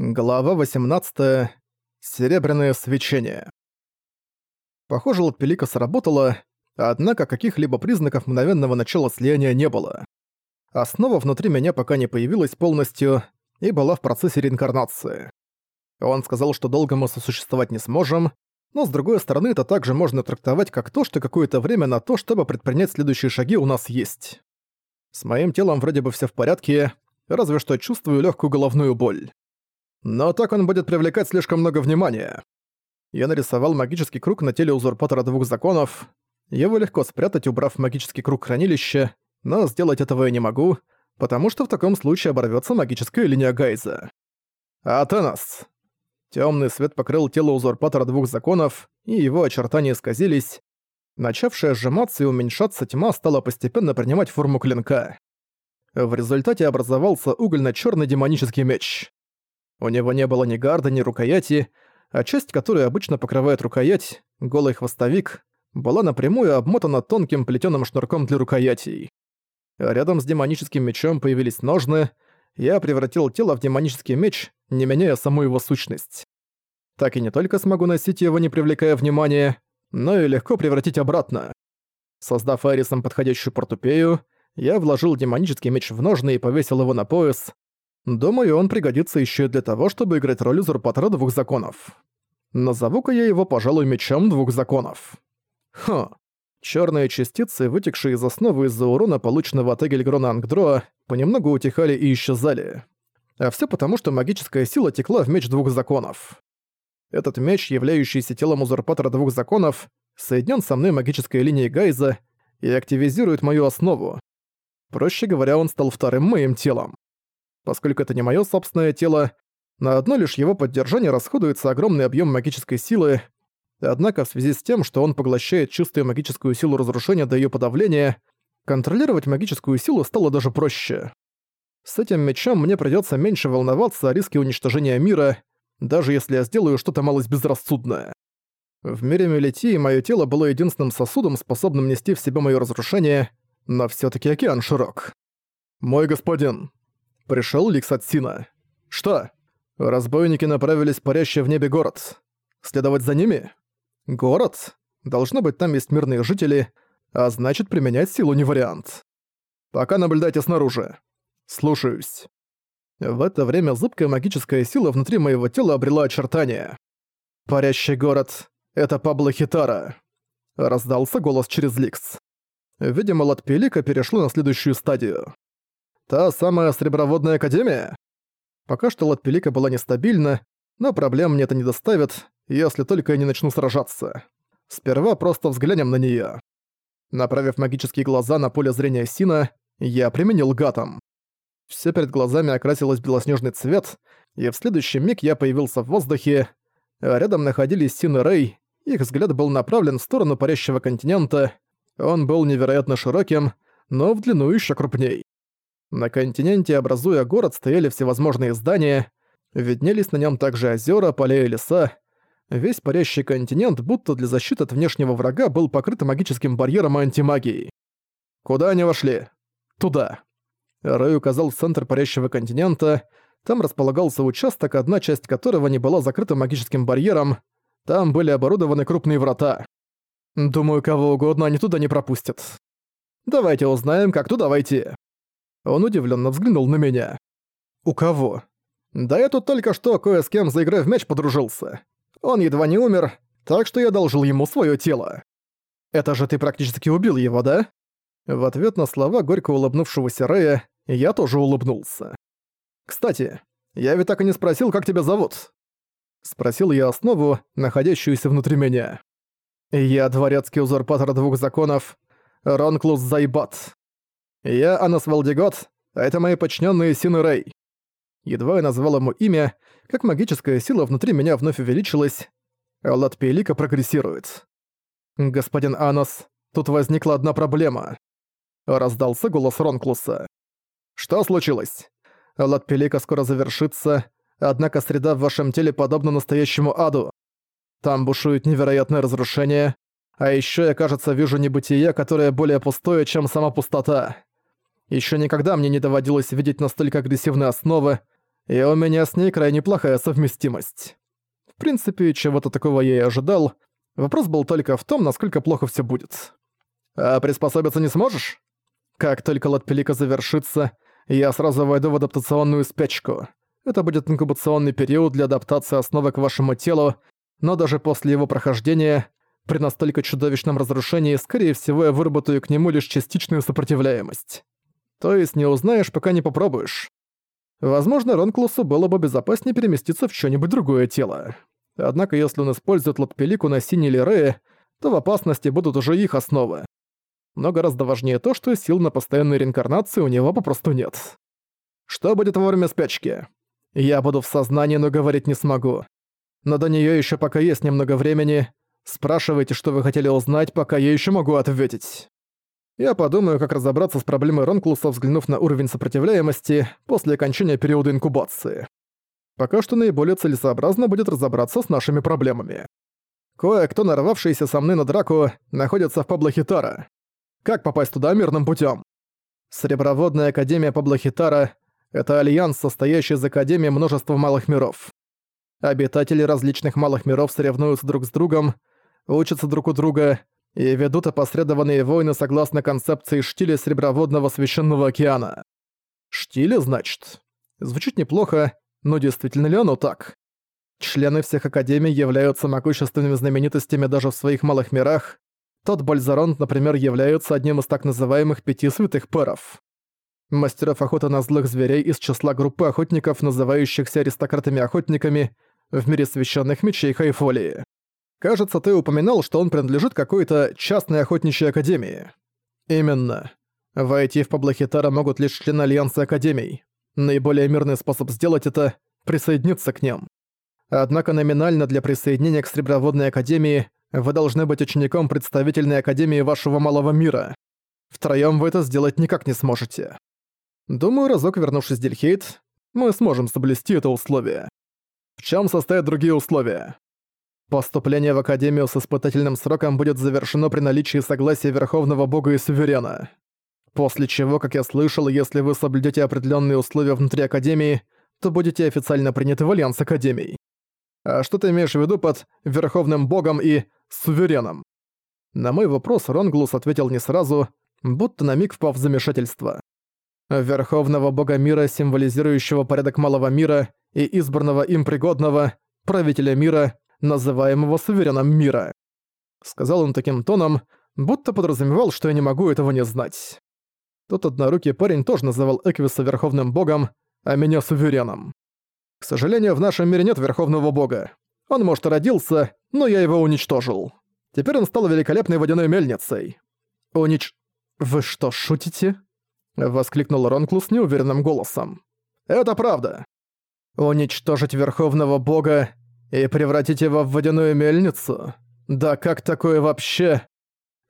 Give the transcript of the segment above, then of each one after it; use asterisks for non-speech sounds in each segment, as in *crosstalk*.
Глава 18. Серебряное свечение. Похоже, Латпелика сработала, однако каких-либо признаков мгновенного начала слияния не было. Основа внутри меня пока не появилась полностью и была в процессе реинкарнации. Он сказал, что долго мы сосуществовать не сможем, но с другой стороны это также можно трактовать как то, что какое-то время на то, чтобы предпринять следующие шаги у нас есть. С моим телом вроде бы все в порядке, разве что чувствую легкую головную боль. Но так он будет привлекать слишком много внимания. Я нарисовал магический круг на теле узурпатора двух законов. Его легко спрятать, убрав магический круг хранилища, но сделать этого я не могу, потому что в таком случае оборвётся магическая линия Гайза. Атенас! Тёмный свет покрыл тело узурпатора двух законов, и его очертания исказились. Начавшая сжиматься и уменьшаться тьма стала постепенно принимать форму клинка. В результате образовался угольно-чёрный демонический меч. У него не было ни гарда, ни рукояти, а часть, которая обычно покрывает рукоять, голый хвостовик, была напрямую обмотана тонким плетеным шнурком для рукоятей. Рядом с демоническим мечом появились ножны, я превратил тело в демонический меч, не меняя саму его сущность. Так и не только смогу носить его, не привлекая внимания, но и легко превратить обратно. Создав Айрисом подходящую портупею, я вложил демонический меч в ножны и повесил его на пояс, Думаю, он пригодится еще и для того, чтобы играть роль узурпатора двух законов. Назову-ка я его, пожалуй, мечом двух законов. Хм. Черные частицы, вытекшие из основы из-за урона, полученного от Эгельгрона Ангдроа, понемногу утихали и исчезали. А все потому, что магическая сила текла в меч двух законов. Этот меч, являющийся телом узурпатора двух законов, соединен со мной магической линией Гайза и активизирует мою основу. Проще говоря, он стал вторым моим телом. Поскольку это не мое собственное тело, на одно лишь его поддержание расходуется огромный объем магической силы, однако в связи с тем, что он поглощает чистую магическую силу разрушения до ее подавления, контролировать магическую силу стало даже проще. С этим мечом мне придется меньше волноваться о риске уничтожения мира, даже если я сделаю что-то малость безрассудное. В мире Мелитии мое тело было единственным сосудом, способным нести в себе мое разрушение, но все таки океан широк. «Мой господин, Пришел Ликс от Сина. «Что? Разбойники направились в парящий в небе город. Следовать за ними? Город? Должно быть, там есть мирные жители, а значит, применять силу не вариант. Пока наблюдайте снаружи. Слушаюсь». В это время зыбкая магическая сила внутри моего тела обрела очертания. «Парящий город — это Пабло Хитара», — раздался голос через Ликс. Видимо, Латпелика перешло на следующую стадию. Та самая Среброводная Академия? Пока что Латпелика была нестабильна, но проблем мне это не доставит, если только я не начну сражаться. Сперва просто взглянем на неё. Направив магические глаза на поле зрения Сина, я применил гатом. Всё перед глазами окрасилось белоснежный цвет, и в следующий миг я появился в воздухе, а рядом находились Син и Рэй, их взгляд был направлен в сторону парящего континента, он был невероятно широким, но в длину ещё крупней. На континенте, образуя город, стояли всевозможные здания, виднелись на нем также озера, поля и леса. Весь парящий континент, будто для защиты от внешнего врага, был покрыт магическим барьером антимагии. «Куда они вошли?» «Туда». Рэй указал центр парящего континента. Там располагался участок, одна часть которого не была закрыта магическим барьером. Там были оборудованы крупные врата. Думаю, кого угодно они туда не пропустят. Давайте узнаем, как туда войти. Он удивленно взглянул на меня. «У кого?» «Да я тут только что кое с кем за игрой в мяч подружился. Он едва не умер, так что я должил ему свое тело». «Это же ты практически убил его, да?» В ответ на слова горько улыбнувшегося Рэя я тоже улыбнулся. «Кстати, я ведь так и не спросил, как тебя зовут?» Спросил я основу, находящуюся внутри меня. «Я дворецкий узурпатор двух законов, Ронклус Зайбат. «Я Анас Валдигот, а это мои подчиненные Син и Рэй». Едва я назвал ему имя, как магическая сила внутри меня вновь увеличилась, а Латпелика прогрессирует. «Господин Анас, тут возникла одна проблема». Раздался голос Ронклуса. «Что случилось?» «Латпелика скоро завершится, однако среда в вашем теле подобна настоящему аду. Там бушует невероятное разрушение, а еще я, кажется, вижу небытие, которое более пустое, чем сама пустота. Еще никогда мне не доводилось видеть настолько агрессивные основы. и у меня с ней крайне плохая совместимость. В принципе, чего-то такого я и ожидал. Вопрос был только в том, насколько плохо все будет. А приспособиться не сможешь? Как только лотпелика завершится, я сразу войду в адаптационную спячку. Это будет инкубационный период для адаптации основы к вашему телу, но даже после его прохождения, при настолько чудовищном разрушении, скорее всего, я выработаю к нему лишь частичную сопротивляемость. То есть не узнаешь, пока не попробуешь. Возможно, Ронклусу было бы безопаснее переместиться в что-нибудь другое тело. Однако если он использует лотпелику на синей Лерее, то в опасности будут уже их основы. Но гораздо важнее то, что сил на постоянную реинкарнацию у него попросту нет. Что будет во время спячки? Я буду в сознании, но говорить не смогу. Но до неё ещё пока есть немного времени. Спрашивайте, что вы хотели узнать, пока я ещё могу ответить. Я подумаю, как разобраться с проблемой Ронклуса, взглянув на уровень сопротивляемости после окончания периода инкубации. Пока что наиболее целесообразно будет разобраться с нашими проблемами. Кое-кто, нарвавшийся со мной на драку, находится в Паблохитара. Как попасть туда мирным путем? Среброводная Академия Паблохитара — это альянс, состоящий из Академии множества малых миров. Обитатели различных малых миров соревнуются друг с другом, учатся друг у друга и ведут опосредованные войны согласно концепции штиля Среброводного Священного Океана. Штиля, значит? Звучит неплохо, но действительно ли оно так? Члены всех академий являются могущественными знаменитостями даже в своих малых мирах. Тот Бальзаронт, например, является одним из так называемых пяти святых паров. Мастеров охоты на злых зверей из числа группы охотников, называющихся аристократами-охотниками, в мире священных мечей Хайфолии. Кажется, ты упоминал, что он принадлежит какой-то частной охотничьей академии. Именно. Войти в Паблохитара могут лишь члены Альянса Академий. Наиболее мирный способ сделать это — присоединиться к ним. Однако номинально для присоединения к Среброводной Академии вы должны быть учеником представительной Академии вашего малого мира. Втроём вы это сделать никак не сможете. Думаю, разок вернувшись в Дельхейт, мы сможем соблюсти это условие. В чем состоят другие условия? Поступление в Академию с испытательным сроком будет завершено при наличии согласия Верховного Бога и Суверена. После чего, как я слышал, если вы соблюдете определенные условия внутри Академии, то будете официально приняты в Альянс Академий. А что ты имеешь в виду под Верховным Богом и Сувереном? На мой вопрос Ронглус ответил не сразу, будто на миг впав в замешательство. Верховного Бога Мира, символизирующего порядок малого мира, и избранного им пригодного, правителя мира, называемого Сувереном мира. Сказал он таким тоном, будто подразумевал, что я не могу этого не знать. Тот однорукий парень тоже называл Эквиса Верховным Богом, а меня Сувереном. К сожалению, в нашем мире нет Верховного Бога. Он, может, и родился, но я его уничтожил. Теперь он стал великолепной водяной мельницей. Унич... Вы что, шутите? Воскликнул Ронклус неуверенным голосом. Это правда. Уничтожить Верховного Бога и превратить его в водяную мельницу? Да как такое вообще?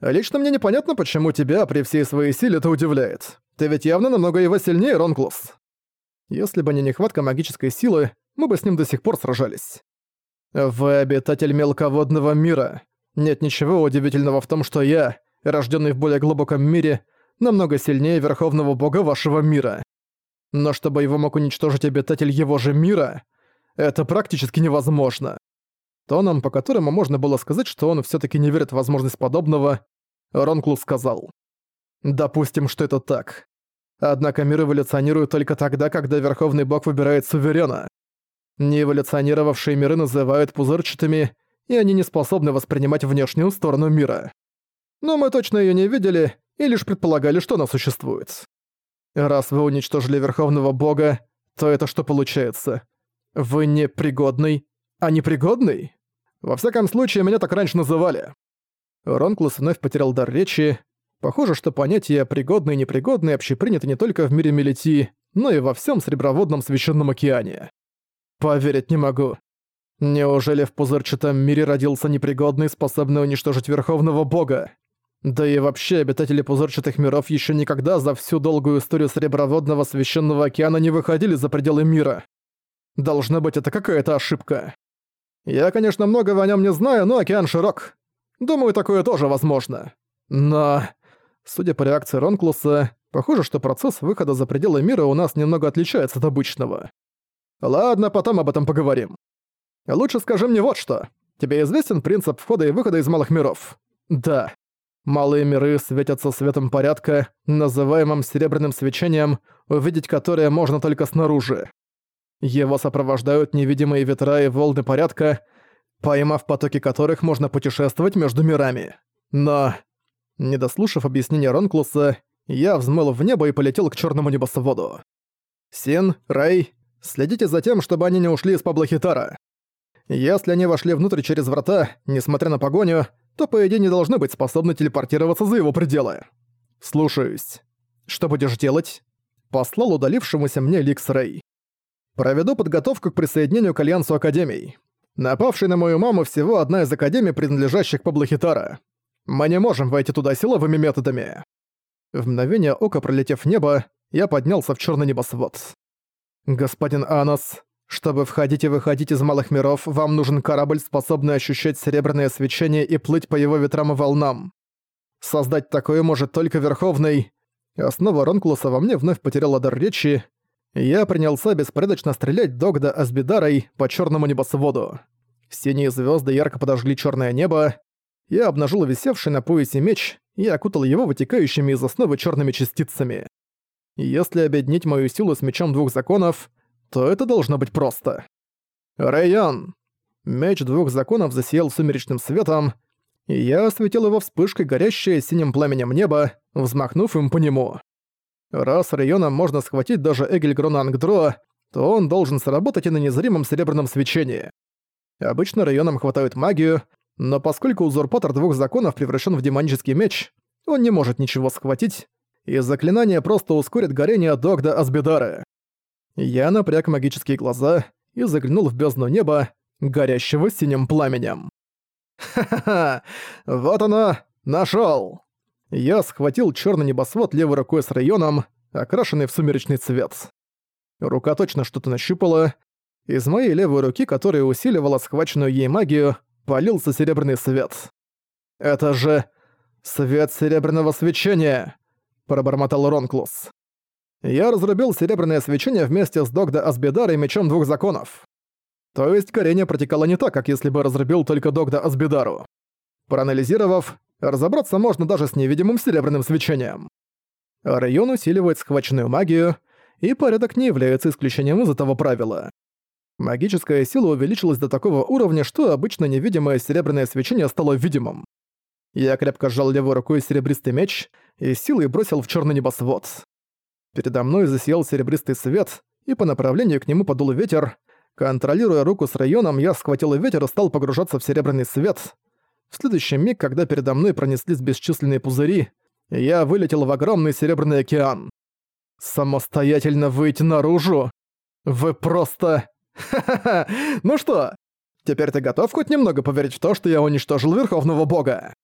Лично мне непонятно, почему тебя при всей своей силе это удивляет. Ты ведь явно намного его сильнее, Ронклус. Если бы не нехватка магической силы, мы бы с ним до сих пор сражались. Вы обитатель мелководного мира. Нет ничего удивительного в том, что я, рожденный в более глубоком мире, намного сильнее Верховного Бога вашего мира. Но чтобы его мог уничтожить обитатель его же мира, это практически невозможно. Тоном, по которому можно было сказать, что он все таки не верит в возможность подобного, Ронклус сказал. «Допустим, что это так. Однако мир эволюционирует только тогда, когда Верховный Бог выбирает суверена. Неэволюционировавшие миры называют пузырчатыми, и они не способны воспринимать внешнюю сторону мира. Но мы точно её не видели и лишь предполагали, что она существует. Раз вы уничтожили Верховного Бога, то это что получается? Вы не пригодный, а непригодный? Во всяком случае, меня так раньше называли. Ронклус вновь потерял дар речи, Похоже, что понятие «пригодный» и «непригодный» общепринято не только в мире Мелити, но и во всем Среброводном Священном океане. Поверить не могу. Неужели в пузырчатом мире родился непригодный, способный уничтожить Верховного Бога? Да и вообще, обитатели пузырчатых миров еще никогда за всю долгую историю Среброводного Священного океана не выходили за пределы мира. Должно быть, это какая-то ошибка. Я, конечно, многого о нем не знаю, но океан широк. Думаю, такое тоже возможно. Но... Судя по реакции Ронклуса, похоже, что процесс выхода за пределы мира у нас немного отличается от обычного. Ладно, потом об этом поговорим. Лучше скажи мне вот что. Тебе известен принцип входа и выхода из малых миров? Да. Малые миры светятся светом порядка, называемым серебряным свечением, увидеть которое можно только снаружи. Его сопровождают невидимые ветра и волны порядка, поймав потоки которых можно путешествовать между мирами. Но, не дослушав объяснения Ронклуса, я взмыл в небо и полетел к черному небосводу. Син, Рэй, следите за тем, чтобы они не ушли из Паблохитара. Если они вошли внутрь через врата, несмотря на погоню, то, по идее, не должны быть способны телепортироваться за его пределы. Слушаюсь. Что будешь делать? Послал удалившемуся мне Ликс Рэй. Проведу подготовку к присоединению к Альянсу Академий. Напавший на мою маму всего одна из Академий, принадлежащих Паблохитара. Мы не можем войти туда силовыми методами. В мгновение ока пролетев небо, я поднялся в черный небосвод. «Господин Анос, чтобы входить и выходить из малых миров, вам нужен корабль, способный ощущать серебряное свечение и плыть по его ветрам и волнам. Создать такое может только Верховный...» Основа Ронклуса во мне вновь потеряла дар речи, я принялся беспорядочно стрелять Догда Асбидарой по черному небосводу. Синие звезды ярко подожгли черное небо. Я обнажил висевший на поясе меч и окутал его вытекающими из основы черными частицами. Если объединить мою силу с мечом двух законов, то это должно быть просто. Район! Меч двух законов засиял сумеречным светом, и я осветил его вспышкой, горящее синим пламенем неба, взмахнув им по нему. Раз районом можно схватить даже Эгельгрона Ангдро, то он должен сработать и на незримом серебряном свечении. Обычно районом хватает магию, но поскольку узурпатор двух законов превращен в демонический меч, он не может ничего схватить, и заклинание просто ускорит горение Догда Асбедары. Я напряг магические глаза и заглянул в бездну неба, горящего синим пламенем. *laughs* «Ха-ха-ха! Вот оно! Нашёл!» Я схватил черный небосвод левой рукой с районом, окрашенный в сумеречный цвет. Рука точно что-то нащупала. Из моей левой руки, которая усиливала схваченную ей магию, полился серебряный свет. «Это же... свет серебряного свечения!» – пробормотал Ронклус. Я разрубил серебряное свечение вместе с Догда Асбедар и мечом двух законов. То есть горение протекало не так, как если бы разрубил только Догда Асбедару. Проанализировав, разобраться можно даже с невидимым серебряным свечением. Район усиливает схваченную магию, и порядок не является исключением из этого правила. Магическая сила увеличилась до такого уровня, что обычно невидимое серебряное свечение стало видимым. Я крепко сжал левой рукой серебристый меч и силой бросил в черный небосвод. Передо мной засиял серебристый свет, и по направлению к нему подул ветер. Контролируя руку с районом, я схватил ветер и стал погружаться в серебряный свет. В следующий миг, когда передо мной пронеслись бесчисленные пузыри, я вылетел в огромный серебряный океан. Самостоятельно выйти наружу? Вы просто... *laughs* Ха-ха-ха! Ну что, теперь ты готов хоть немного поверить в то, что я уничтожил Верховного Бога?